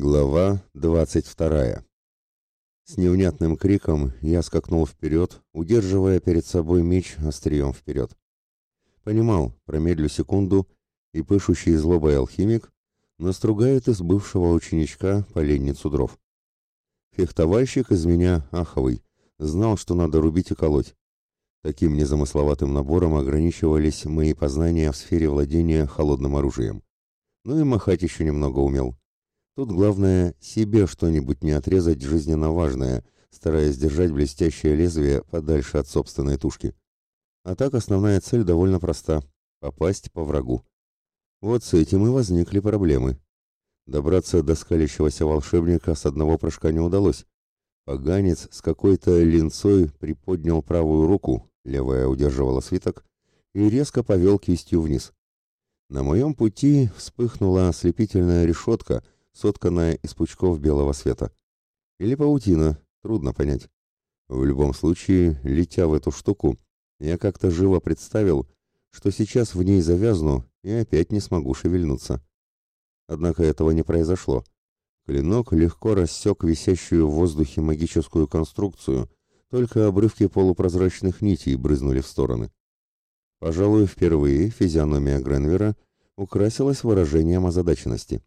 Глава двадцать вторая. С невнятным криком я скакнул вперед, удерживая перед собой меч острием вперед. Понимал, промедлю секунду, и пышущий злобой алхимик настругает из бывшего ученичка поленницу дров. Фехтовальщик из меня аховый, знал, что надо рубить и колоть. Таким незамысловатым набором ограничивались мои познания в сфере владения холодным оружием. Ну и махать еще немного умел. Тут главное себе что-нибудь не отрезать жизненно важное, стараясь держать блестящее лезвие подальше от собственной тушки. А так основная цель довольно проста — попасть по врагу. Вот с этим и возникли проблемы. Добраться до скалящегося волшебника с одного прыжка не удалось. Поганец с какой-то линцой приподнял правую руку, левая удерживала свиток, и резко повел кистью вниз. На моем пути вспыхнула ослепительная решетка — сотканная из пучков белого света. Или паутина, трудно понять. В любом случае, летя в эту штуку, я как-то живо представил, что сейчас в ней завязну и опять не смогу шевельнуться. Однако этого не произошло. Клинок легко рассек висящую в воздухе магическую конструкцию, только обрывки полупрозрачных нитей брызнули в стороны. Пожалуй, впервые физиономия Гренвера украсилась выражением озадаченности.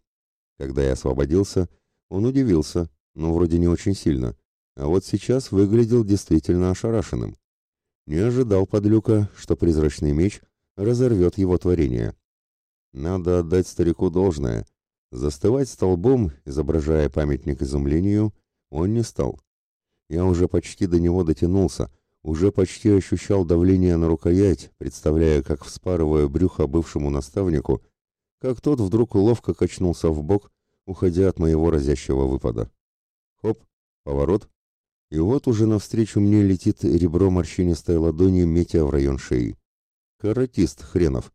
Когда я освободился, он удивился, но вроде не очень сильно, а вот сейчас выглядел действительно ошарашенным. Не ожидал подлюка, что призрачный меч разорвет его творение. Надо отдать старику должное. Застывать столбом, изображая памятник изумлению, он не стал. Я уже почти до него дотянулся, уже почти ощущал давление на рукоять, представляя, как вспарываю брюхо бывшему наставнику как тот вдруг ловко качнулся в бок, уходя от моего разящего выпада. Хоп, поворот, и вот уже навстречу мне летит ребро морщинистой ладони, метя в район шеи. Каратист хренов.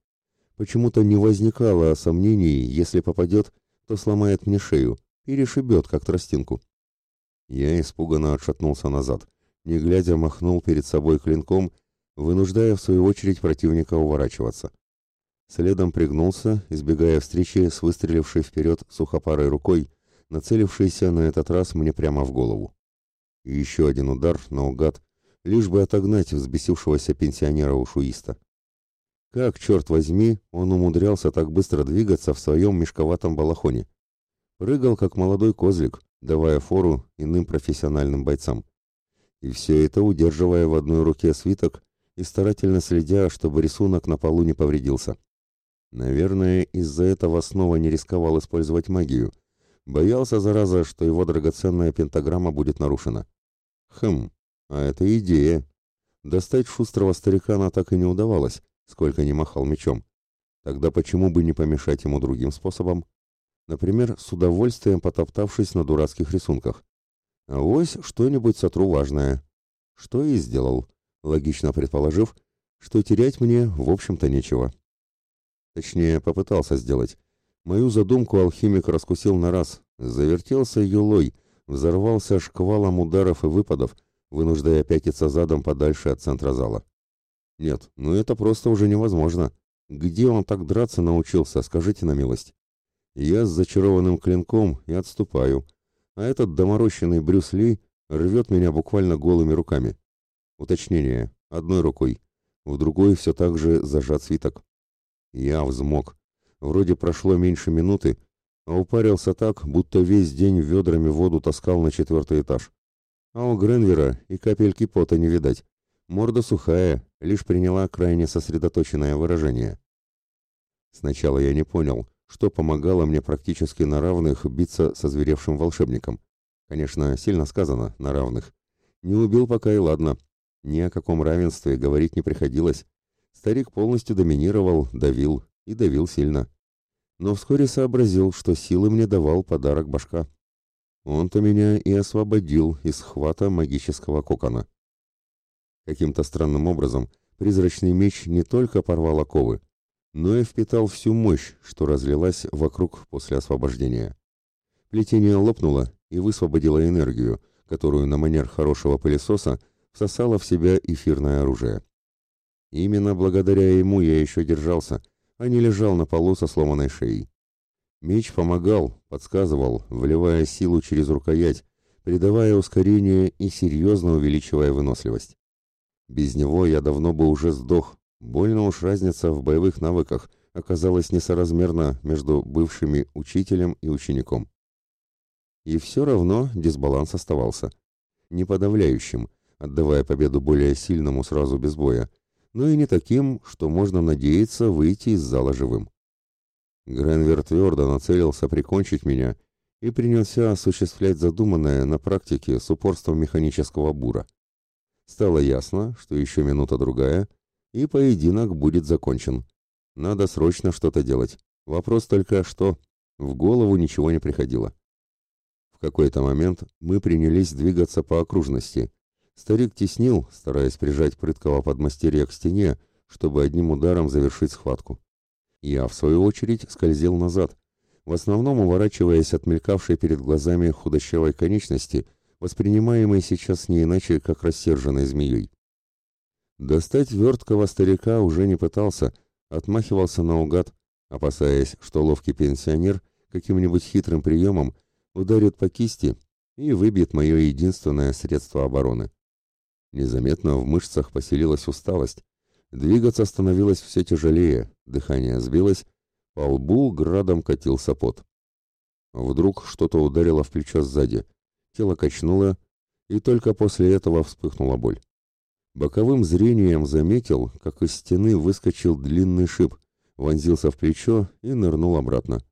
Почему-то не возникало сомнений, если попадет, то сломает мне шею, перешибет, как тростинку. Я испуганно отшатнулся назад, не глядя махнул перед собой клинком, вынуждая в свою очередь противника уворачиваться. Следом пригнулся, избегая встречи с выстрелившей вперед сухопарой рукой, нацелившейся на этот раз мне прямо в голову. И еще один удар наугад, лишь бы отогнать взбесившегося пенсионера-ушуиста. Как, черт возьми, он умудрялся так быстро двигаться в своем мешковатом балахоне. Прыгал, как молодой козлик, давая фору иным профессиональным бойцам. И все это удерживая в одной руке свиток и старательно следя, чтобы рисунок на полу не повредился. Наверное, из-за этого снова не рисковал использовать магию. Боялся, зараза, что его драгоценная пентаграмма будет нарушена. Хм, а это идея. Достать шустрого старикана так и не удавалось, сколько не махал мечом. Тогда почему бы не помешать ему другим способом? Например, с удовольствием потоптавшись на дурацких рисунках. А вось что-нибудь сотру важное. Что и сделал, логично предположив, что терять мне, в общем-то, нечего. Точнее, попытался сделать. Мою задумку алхимик раскусил на раз, завертелся юлой, взорвался шквалом ударов и выпадов, вынуждая пятиться задом подальше от центра зала. Нет, ну это просто уже невозможно. Где он так драться научился, скажите на милость. Я с зачарованным клинком и отступаю, а этот доморощенный Брюс Ли рвет меня буквально голыми руками. Уточнение. Одной рукой. В другой все так же зажат свиток. Я взмок. Вроде прошло меньше минуты, а упарился так, будто весь день ведрами воду таскал на четвертый этаж. А у Гренвера и капельки пота не видать. Морда сухая, лишь приняла крайне сосредоточенное выражение. Сначала я не понял, что помогало мне практически на равных биться со зверевшим волшебником. Конечно, сильно сказано, на равных. Не убил пока и ладно. Ни о каком равенстве говорить не приходилось. Старик полностью доминировал, давил и давил сильно. Но вскоре сообразил, что силы мне давал подарок башка. Он-то меня и освободил из хвата магического кокона. Каким-то странным образом призрачный меч не только порвал оковы, но и впитал всю мощь, что разлилась вокруг после освобождения. Плетение лопнуло и высвободило энергию, которую на манер хорошего пылесоса всосало в себя эфирное оружие. Именно благодаря ему я еще держался, а не лежал на полу со сломанной шеей. Меч помогал, подсказывал, вливая силу через рукоять, придавая ускорение и серьезно увеличивая выносливость. Без него я давно бы уже сдох. Больно уж разница в боевых навыках оказалась несоразмерна между бывшими учителем и учеником. И все равно дисбаланс оставался. Не подавляющим, отдавая победу более сильному сразу без боя, но и не таким, что можно надеяться выйти из зала живым. Гренвер твердо нацелился прикончить меня и принялся осуществлять задуманное на практике с упорством механического бура. Стало ясно, что еще минута-другая, и поединок будет закончен. Надо срочно что-то делать. Вопрос только что. В голову ничего не приходило. В какой-то момент мы принялись двигаться по окружности. Старик теснил, стараясь прижать прыткого подмастерья к стене, чтобы одним ударом завершить схватку. Я, в свою очередь, скользил назад, в основном уворачиваясь от мелькавшей перед глазами худощавой конечности, воспринимаемой сейчас не иначе, как рассерженной змеей. Достать верткого старика уже не пытался, отмахивался наугад, опасаясь, что ловкий пенсионер каким-нибудь хитрым приемом ударит по кисти и выбьет мое единственное средство обороны. Незаметно в мышцах поселилась усталость, двигаться становилось все тяжелее, дыхание сбилось, по лбу градом катился пот. Вдруг что-то ударило в плечо сзади, тело качнуло, и только после этого вспыхнула боль. Боковым зрением заметил, как из стены выскочил длинный шип, вонзился в плечо и нырнул обратно.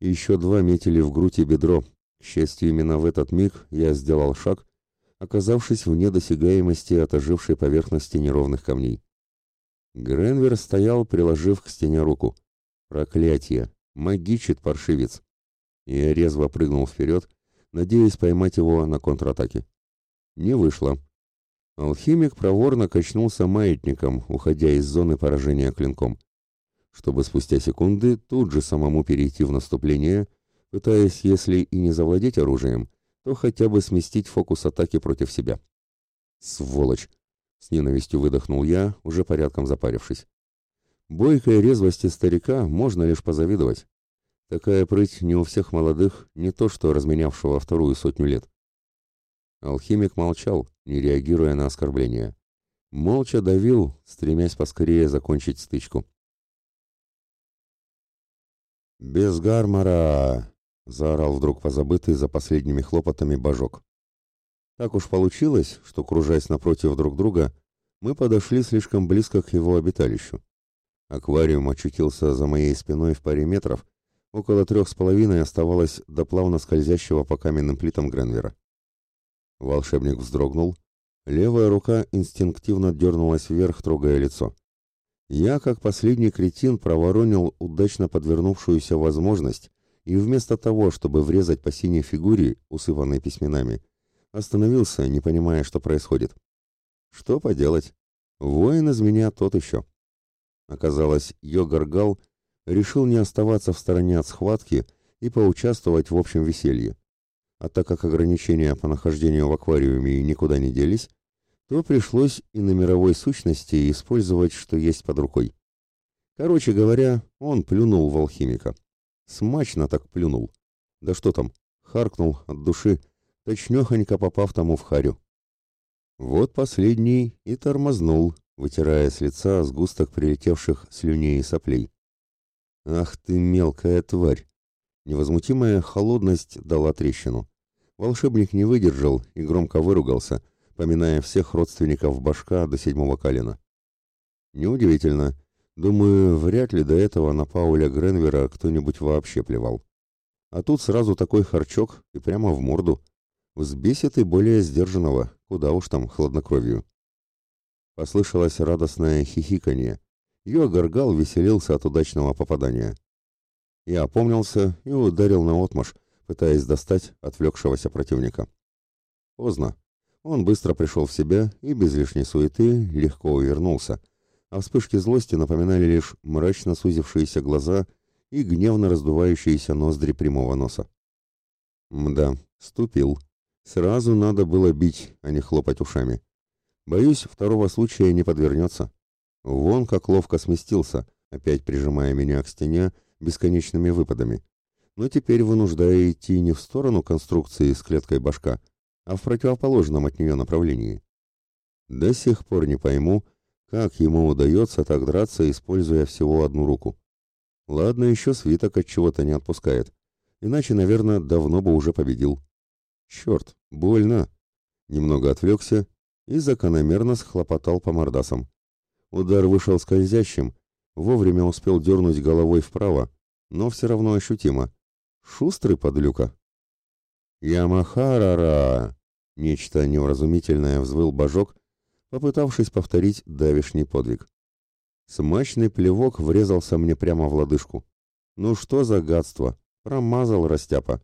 Еще два метили в грудь и бедро. К счастью, именно в этот миг я сделал шаг, оказавшись вне досягаемости от ожившей поверхности неровных камней. Гренвер стоял, приложив к стене руку. Проклятие! Магичит паршивец! Я резво прыгнул вперед, надеясь поймать его на контратаке. Не вышло. Алхимик проворно качнулся маятником, уходя из зоны поражения клинком, чтобы спустя секунды тут же самому перейти в наступление, пытаясь, если и не завладеть оружием, то хотя бы сместить фокус атаки против себя. «Сволочь!» — с ненавистью выдохнул я, уже порядком запарившись. Бойкой резвости старика можно лишь позавидовать. Такая прыть не у всех молодых, не то что разменявшего вторую сотню лет. Алхимик молчал, не реагируя на оскорбления. Молча давил, стремясь поскорее закончить стычку. «Без гармора!» — заорал вдруг позабытый за последними хлопотами божок. Так уж получилось, что, кружась напротив друг друга, мы подошли слишком близко к его обиталищу. Аквариум очутился за моей спиной в паре метров, около трех с половиной оставалось до плавно скользящего по каменным плитам Гренвера. Волшебник вздрогнул, левая рука инстинктивно дернулась вверх, трогая лицо. Я, как последний кретин, проворонил удачно подвернувшуюся возможность и вместо того, чтобы врезать по синей фигуре, усыпанной письменами, остановился, не понимая, что происходит. Что поделать? Воин из меня тот еще. Оказалось, Йогаргал решил не оставаться в стороне от схватки и поучаствовать в общем веселье. А так как ограничения по нахождению в аквариуме никуда не делись, то пришлось и на мировой сущности использовать, что есть под рукой. Короче говоря, он плюнул в алхимика. Смачно так плюнул. Да что там, харкнул от души, точнёхонько попав тому в харю. Вот последний и тормознул, вытирая с лица сгусток прилетевших слюней и соплей. «Ах ты, мелкая тварь!» Невозмутимая холодность дала трещину. Волшебник не выдержал и громко выругался, поминая всех родственников башка до седьмого колена. Неудивительно. Думаю, вряд ли до этого на Пауля Гренвера кто-нибудь вообще плевал. А тут сразу такой харчок и прямо в морду. Взбесит и более сдержанного, куда уж там хладнокровию. Послышалось радостное хихиканье. Йогаргал веселился от удачного попадания. Я опомнился и ударил на отмаш, пытаясь достать отвлекшегося противника. Поздно. Он быстро пришел в себя и без лишней суеты легко увернулся, а вспышки злости напоминали лишь мрачно сузившиеся глаза и гневно раздувающиеся ноздри прямого носа. Мда, ступил. Сразу надо было бить, а не хлопать ушами. Боюсь, второго случая не подвернется. Вон как ловко сместился, опять прижимая меня к стене бесконечными выпадами. но теперь вынуждая идти не в сторону конструкции с клеткой башка, а в противоположном от нее направлении. До сих пор не пойму, как ему удается так драться, используя всего одну руку. Ладно, еще свиток от чего-то не отпускает. Иначе, наверное, давно бы уже победил. Черт, больно. Немного отвлекся и закономерно схлопотал по мордасам. Удар вышел скользящим, вовремя успел дернуть головой вправо, но все равно ощутимо. Шустрый подлюка. «Ямахарара!» — нечто невразумительное взвыл божок, попытавшись повторить давишний подвиг. Смачный плевок врезался мне прямо в лодыжку. «Ну что за гадство!» Промазал растяпа.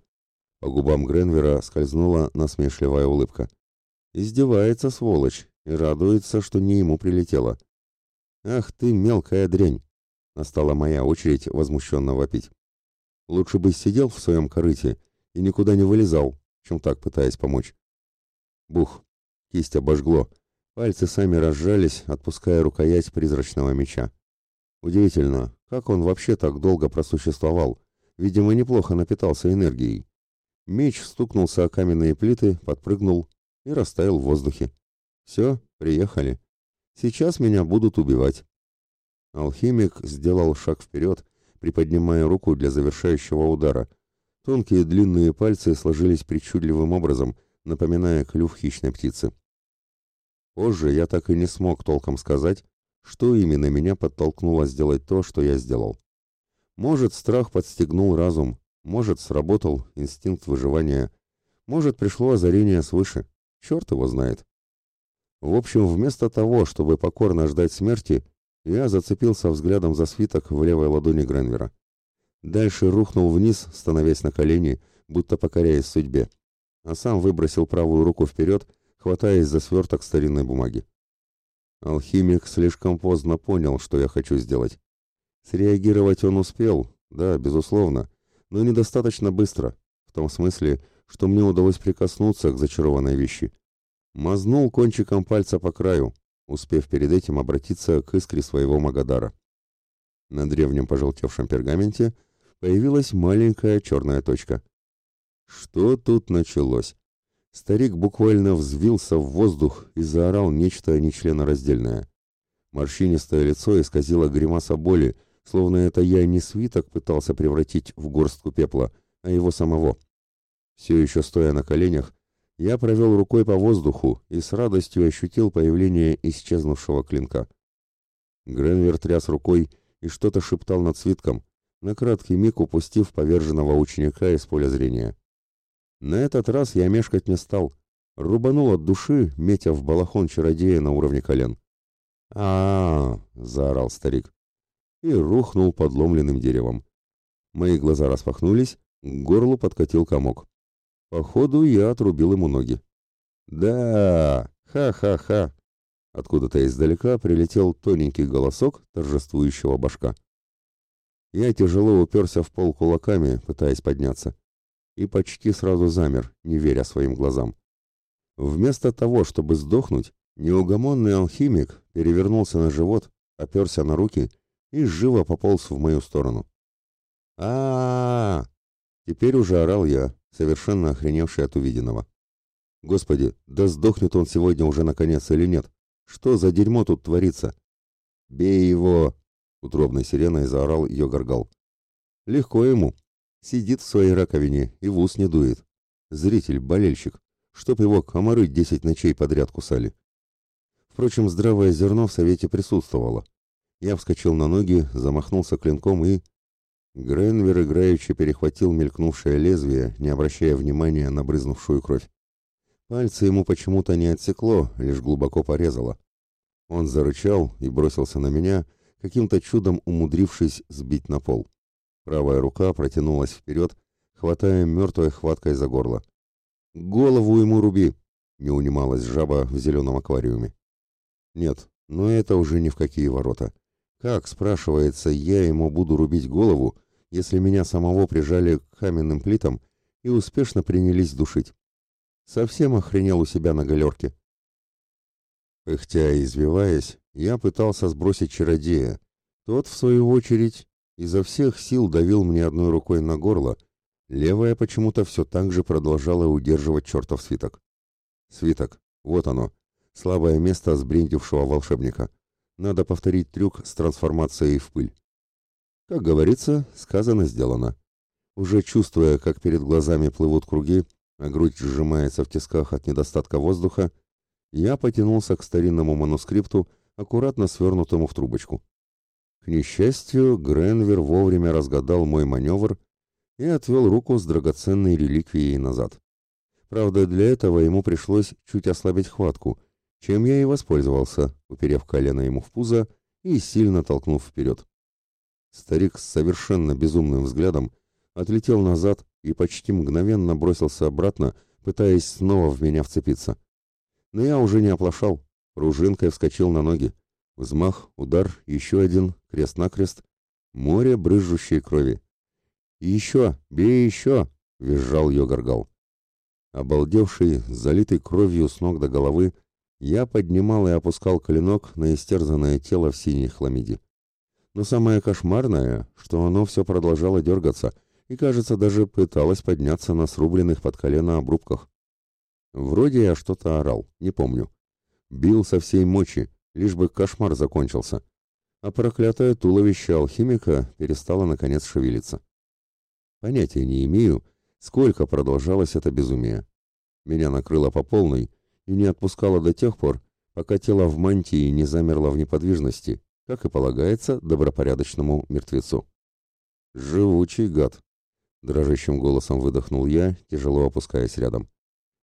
По губам Гренвера скользнула насмешливая улыбка. Издевается, сволочь, и радуется, что не ему прилетело. «Ах ты, мелкая дрянь!» Настала моя очередь возмущенно вопить. Лучше бы сидел в своем корыте и никуда не вылезал, чем так пытаясь помочь. Бух! Кисть обожгло. Пальцы сами разжались, отпуская рукоять призрачного меча. Удивительно, как он вообще так долго просуществовал, Видимо, неплохо напитался энергией. Меч стукнулся о каменные плиты, подпрыгнул и растаял в воздухе. Все, приехали. Сейчас меня будут убивать. Алхимик сделал шаг вперед, приподнимая руку для завершающего удара. Тонкие длинные пальцы сложились причудливым образом, напоминая клюв хищной птицы. Позже я так и не смог толком сказать, что именно меня подтолкнуло сделать то, что я сделал. Может, страх подстегнул разум, может, сработал инстинкт выживания, может, пришло озарение свыше, черт его знает. В общем, вместо того, чтобы покорно ждать смерти, я зацепился взглядом за свиток в левой ладони Гренвера. Дальше рухнул вниз, становясь на колени, будто покоряясь судьбе, а сам выбросил правую руку вперед, хватаясь за сверток старинной бумаги. Алхимик слишком поздно понял, что я хочу сделать. Среагировать он успел, да, безусловно, но недостаточно быстро, в том смысле, что мне удалось прикоснуться к зачарованной вещи. Мазнул кончиком пальца по краю, успев перед этим обратиться к искре своего Магадара. На древнем пожелтевшем пергаменте появилась маленькая черная точка. Что тут началось? Старик буквально взвился в воздух и заорал нечто нечленораздельное. Морщинистое лицо исказило гримаса боли, словно это я не свиток пытался превратить в горстку пепла, а его самого. Все еще стоя на коленях, я провел рукой по воздуху и с радостью ощутил появление исчезнувшего клинка. Гренвер тряс рукой и что-то шептал над свитком, на краткий миг упустив поверженного ученика из поля зрения. На этот раз я мешкать не стал, рубанул от души, метя в балахон чародея на уровне колен. а, -а, -а заорал старик и рухнул подломленным деревом. Мои глаза распахнулись, к горлу подкатил комок. Походу, я отрубил ему ноги. «Да! Ха-ха-ха!» Откуда-то издалека прилетел тоненький голосок торжествующего башка. Я тяжело уперся в пол кулаками, пытаясь подняться, и почти сразу замер, не веря своим глазам. Вместо того, чтобы сдохнуть, неугомонный алхимик перевернулся на живот, оперся на руки и живо пополз в мою сторону. а, Теперь уже орал я, совершенно охреневший от увиденного. Господи, да сдохнет он сегодня уже наконец или нет? Что за дерьмо тут творится? Бей его! Утробной сиреной заорал ее горгал. Легко ему. Сидит в своей раковине и в ус не дует. Зритель, болельщик. Чтоб его комары десять ночей подряд кусали. Впрочем, здравое зерно в совете присутствовало. Я вскочил на ноги, замахнулся клинком и... Гренвер играючи перехватил мелькнувшее лезвие, не обращая внимания на брызнувшую кровь. Пальцы ему почему-то не отсекло, лишь глубоко порезало. Он зарычал и бросился на меня, каким-то чудом умудрившись сбить на пол. Правая рука протянулась вперед, хватая мертвой хваткой за горло. «Голову ему руби!» — не унималась жаба в зеленом аквариуме. «Нет, но это уже ни в какие ворота. Как, спрашивается, я ему буду рубить голову, если меня самого прижали к каменным плитам и успешно принялись душить? Совсем охренел у себя на галерке. Пыхтя и извиваясь, я пытался сбросить чародея. Тот, в свою очередь, изо всех сил давил мне одной рукой на горло, Левая почему-то все так же продолжала удерживать чертов свиток. Свиток, вот оно, слабое место сбрендившего волшебника. Надо повторить трюк с трансформацией в пыль. Как говорится, сказано, сделано. Уже чувствуя, как перед глазами плывут круги, а грудь сжимается в тисках от недостатка воздуха, я потянулся к старинному манускрипту, аккуратно свернутому в трубочку. К несчастью, Гренвер вовремя разгадал мой маневр и отвел руку с драгоценной реликвией назад. Правда, для этого ему пришлось чуть ослабить хватку, чем я и воспользовался, уперев колено ему в пузо и сильно толкнув вперед. Старик с совершенно безумным взглядом отлетел назад и почти мгновенно бросился обратно, пытаясь снова в меня вцепиться. Но я уже не оплошал, пружинкой вскочил на ноги. Взмах, удар, еще один, крест-накрест, море брызжущей крови. «Еще! Бей еще!» — визжал Йогаргал. Обалдевший, залитый кровью с ног до головы, я поднимал и опускал клинок на истерзанное тело в синей хламиде. Но самое кошмарное, что оно все продолжало дергаться и, кажется, даже пыталось подняться на срубленных под колено обрубках. Вроде я что-то орал, не помню. Бил со всей мочи, лишь бы кошмар закончился. А проклятое туловище алхимика перестало наконец шевелиться. Понятия не имею, сколько продолжалось это безумие. Меня накрыло по полной и не отпускало до тех пор, пока тело в мантии не замерло в неподвижности, как и полагается добропорядочному мертвецу. «Живучий гад!» — дрожащим голосом выдохнул я, тяжело опускаясь рядом.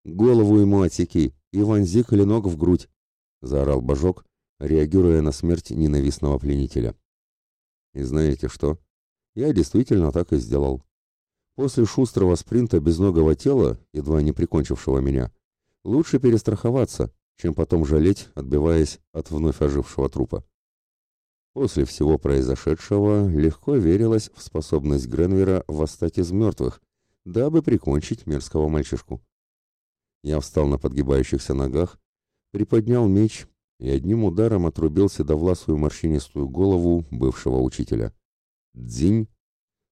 «Голову ему отсеки и вонзи клинок в грудь!» — заорал Божок, реагируя на смерть ненавистного пленителя. И знаете что? Я действительно так и сделал. После шустрого спринта безногого тела, едва не прикончившего меня, лучше перестраховаться, чем потом жалеть, отбиваясь от вновь ожившего трупа. После всего произошедшего легко верилось в способность Гренвера восстать из мертвых, дабы прикончить мерзкого мальчишку. Я встал на подгибающихся ногах, приподнял меч и одним ударом отрубил седовласую морщинистую голову бывшего учителя. Дзинь!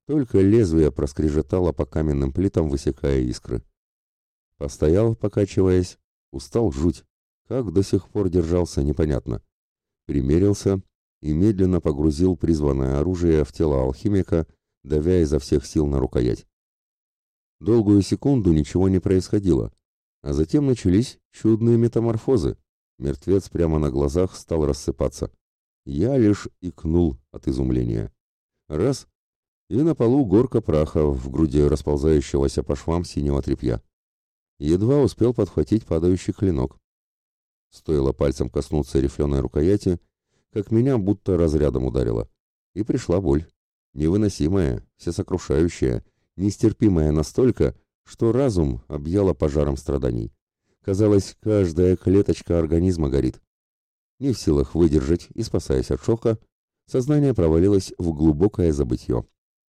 Только лезвие проскрежетало по каменным плитам, высекая искры. Постоял, покачиваясь, устал жуть. Как до сих пор держался, непонятно. Примерился и медленно погрузил призванное оружие в тело алхимика, давя изо всех сил на рукоять. Долгую секунду ничего не происходило, а затем начались чудные метаморфозы. Мертвец прямо на глазах стал рассыпаться. Я лишь икнул от изумления. Раз и на полу горка праха в груди расползающегося по швам синего тряпья. Едва успел подхватить падающий клинок. Стоило пальцем коснуться рифленой рукояти, как меня будто разрядом ударило. И пришла боль. Невыносимая, всесокрушающая, нестерпимая настолько, что разум объяло пожаром страданий. Казалось, каждая клеточка организма горит. Не в силах выдержать и спасаясь от шока, сознание провалилось в глубокое забытье.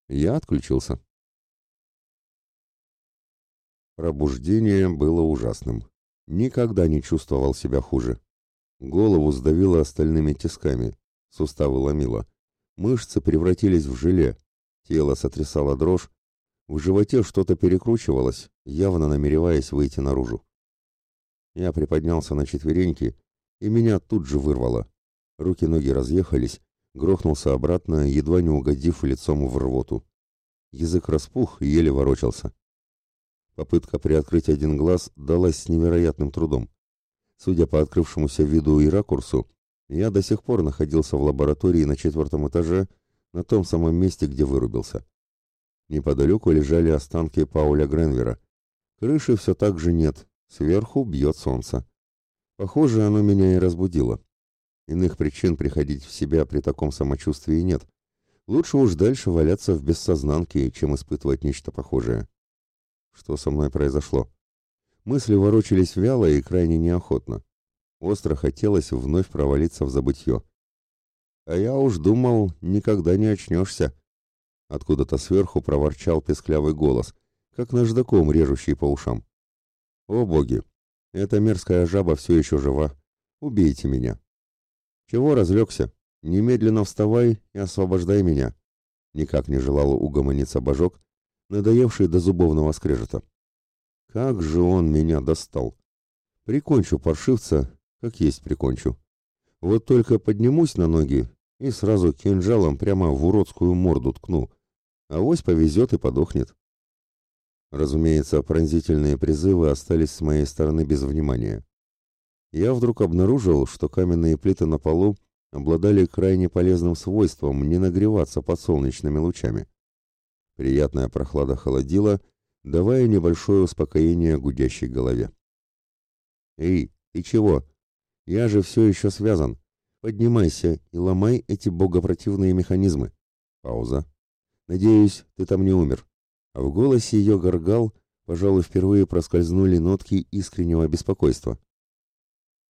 Я отключился. Пробуждение было ужасным. Никогда не чувствовал себя хуже. Голову сдавило остальными тисками, суставы ломило. Мышцы превратились в желе, тело сотрясало дрожь, в животе что-то перекручивалось, явно намереваясь выйти наружу. Я приподнялся на четвереньки, и меня тут же вырвало. Руки-ноги разъехались, грохнулся обратно, едва не угодив лицом в рвоту. Язык распух и еле ворочался. Попытка приоткрыть один глаз далась с невероятным трудом. Судя по открывшемуся виду и ракурсу, я до сих пор находился в лаборатории на четвертом этаже, на том самом месте, где вырубился. Неподалеку лежали останки Пауля Гренвера. Крыши все так же нет, сверху бьет солнце. Похоже, оно меня и разбудило. Иных причин приходить в себя при таком самочувствии нет. Лучше уж дальше валяться в бессознанке, чем испытывать нечто похожее. Что со мной произошло? Мысли ворочались вяло и крайне неохотно. Остро хотелось вновь провалиться в забытье. А я уж думал, никогда не очнешься. Откуда-то сверху проворчал песклявый голос, как наждаком режущий по ушам. О боги! Эта мерзкая жаба все еще жива. Убейте меня. «Чего разлегся? Немедленно вставай и освобождай меня!» Никак не желал угомониться Божок, надоевший до зубовного скрежета. Как же он меня достал! Прикончу паршивца, как есть прикончу. Вот только поднимусь на ноги и сразу кинжалом прямо в уродскую морду ткну. Авось повезет и подохнет. Разумеется, пронзительные призывы остались с моей стороны без внимания. Я вдруг обнаружил, что каменные плиты на полу обладали крайне полезным свойством не нагреваться под солнечными лучами. Приятная прохлада холодила, давая небольшое успокоение гудящей голове. «Эй, ты чего? Я же все еще связан. Поднимайся и ломай эти богопротивные механизмы». Пауза. «Надеюсь, ты там не умер». А в голосе ее горгал, пожалуй, впервые проскользнули нотки искреннего беспокойства.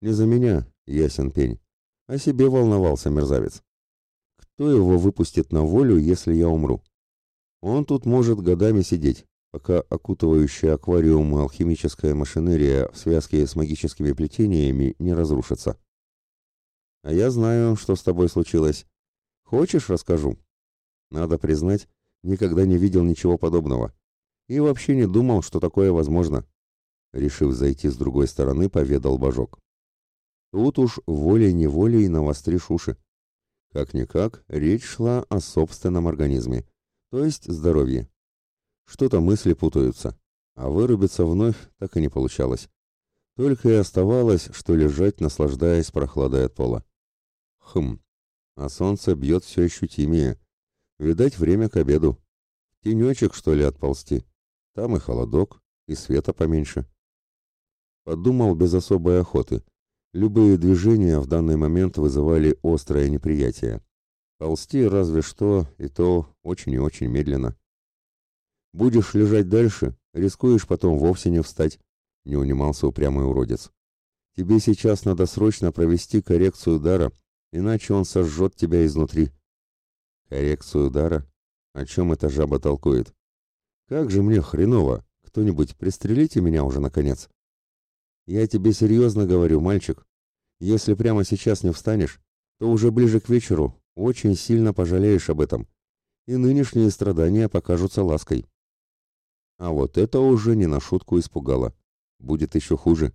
«Не за меня, ясен пень. О себе волновался мерзавец. Кто его выпустит на волю, если я умру? Он тут может годами сидеть, пока окутывающая аквариум алхимическая машинерия в связке с магическими плетениями не разрушится. А я знаю, что с тобой случилось. Хочешь, расскажу? Надо признать, никогда не видел ничего подобного. И вообще не думал, что такое возможно. Решив зайти с другой стороны, поведал Божок. Тут уж волей-неволей навостришь уши. Как-никак, речь шла о собственном организме, то есть здоровье. Что-то мысли путаются, а вырубиться вновь так и не получалось. Только и оставалось, что лежать, наслаждаясь прохладой от пола. Хм, а солнце бьет все ощутимее. Видать, время к обеду. Тенечек, что ли, отползти? Там и холодок, и света поменьше. Подумал без особой охоты. Любые движения в данный момент вызывали острое неприятие. Ползти разве что, и то очень и очень медленно. Будешь лежать дальше, рискуешь потом вовсе не встать, не унимался упрямый уродец. Тебе сейчас надо срочно провести коррекцию дара, иначе он сожжет тебя изнутри. Коррекцию дара? О чем эта жаба толкует? Как же мне хреново! Кто-нибудь пристрелите меня уже, наконец. Я тебе серьезно говорю, мальчик. Если прямо сейчас не встанешь, то уже ближе к вечеру очень сильно пожалеешь об этом, и нынешние страдания покажутся лаской. А вот это уже не на шутку испугало. Будет еще хуже.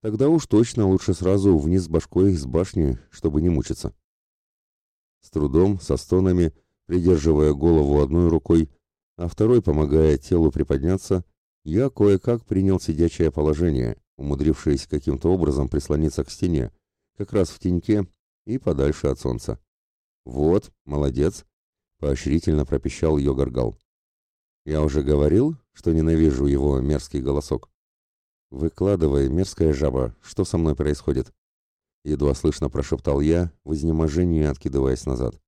Тогда уж точно лучше сразу вниз башкой с башни, чтобы не мучиться. С трудом, со стонами, придерживая голову одной рукой, а второй помогая телу приподняться, я кое-как принял сидячее положение, умудрившись каким-то образом прислониться к стене, как раз в теньке и подальше от солнца. «Вот, молодец!» — поощрительно пропищал ее горгал. Я уже говорил, что ненавижу его мерзкий голосок. Выкладывай, мерзкая жаба, что со мной происходит? Едва слышно прошептал я, в изнеможении откидываясь назад.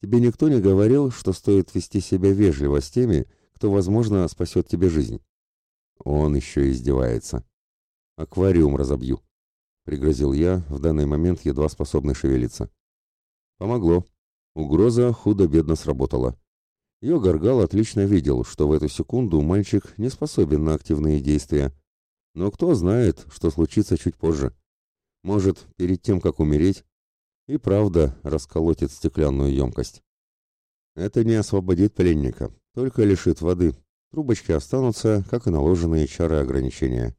Тебе никто не говорил, что стоит вести себя вежливо с теми, кто, возможно, спасет тебе жизнь? Он еще издевается. Аквариум разобью. Пригрозил я, в данный момент едва способный шевелиться. Помогло. Угроза худо-бедно сработала. Ее Горгал отлично видел, что в эту секунду мальчик не способен на активные действия. Но кто знает, что случится чуть позже. Может, перед тем, как умереть, и правда расколотит стеклянную емкость. Это не освободит пленника, только лишит воды. Трубочки останутся, как и наложенные чары ограничения.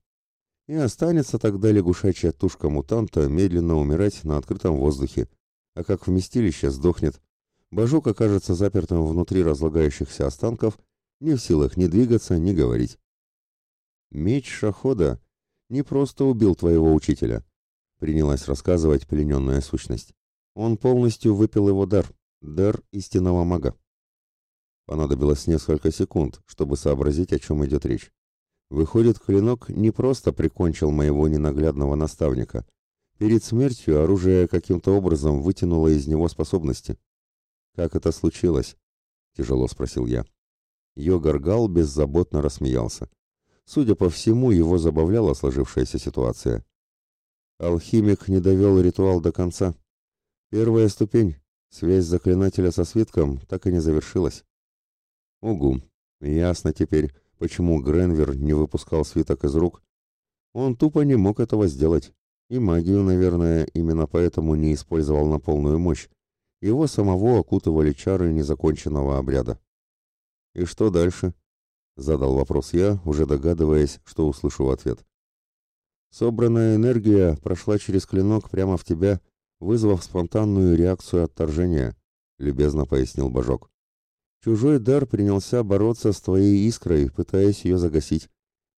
И останется тогда лягушачья тушка мутанта медленно умирать на открытом воздухе, а как вместилище сдохнет, Бажок окажется запертым внутри разлагающихся останков, не в силах ни двигаться, ни говорить. «Меч Шахода не просто убил твоего учителя», — принялась рассказывать плененная сущность. «Он полностью выпил его дар, дар истинного мага». Понадобилось несколько секунд, чтобы сообразить, о чем идет речь. Выходит, клинок не просто прикончил моего ненаглядного наставника. Перед смертью оружие каким-то образом вытянуло из него способности. «Как это случилось?» — тяжело спросил я. Йогаргал беззаботно рассмеялся. Судя по всему, его забавляла сложившаяся ситуация. Алхимик не довел ритуал до конца. Первая ступень, связь заклинателя со свитком, так и не завершилась. Угу, ясно теперь, почему Гренвер не выпускал свиток из рук. Он тупо не мог этого сделать. И магию, наверное, именно поэтому не использовал на полную мощь, его самого окутывали чары незаконченного обряда. «И что дальше?» — задал вопрос я, уже догадываясь, что услышу в ответ. «Собранная энергия прошла через клинок прямо в тебя, вызвав спонтанную реакцию отторжения», — любезно пояснил Божок. «Чужой дар принялся бороться с твоей искрой, пытаясь ее загасить,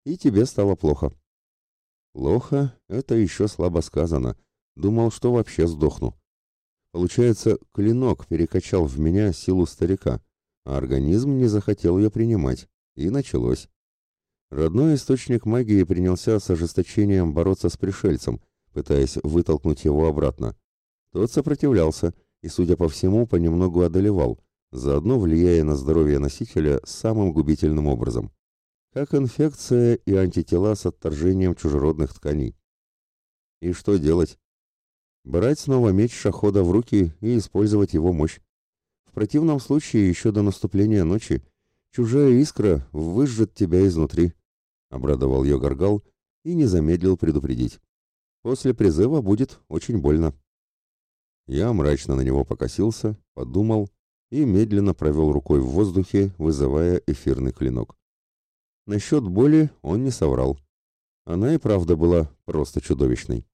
и тебе стало плохо». «Плохо — это еще слабо сказано. Думал, что вообще сдохну». Получается, клинок перекачал в меня силу старика, а организм не захотел ее принимать, и началось. Родной источник магии принялся с ожесточением бороться с пришельцем, пытаясь вытолкнуть его обратно. Тот сопротивлялся и, судя по всему, понемногу одолевал, заодно влияя на здоровье носителя самым губительным образом. Как инфекция и антитела с отторжением чужеродных тканей. И что делать? Брать снова меч шахода в руки и использовать его мощь. В противном случае еще до наступления ночи чужая искра выжжет тебя изнутри, — обрадовал ее Горгал и не замедлил предупредить. После призыва будет очень больно. Я мрачно на него покосился, подумал и медленно провел рукой в воздухе, вызывая эфирный клинок. Насчет боли он не соврал. Она и правда была просто чудовищной.